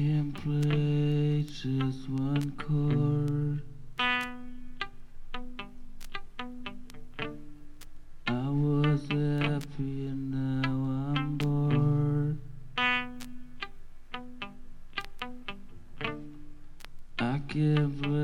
can play just one chord. I was happy and now I'm bored. I can play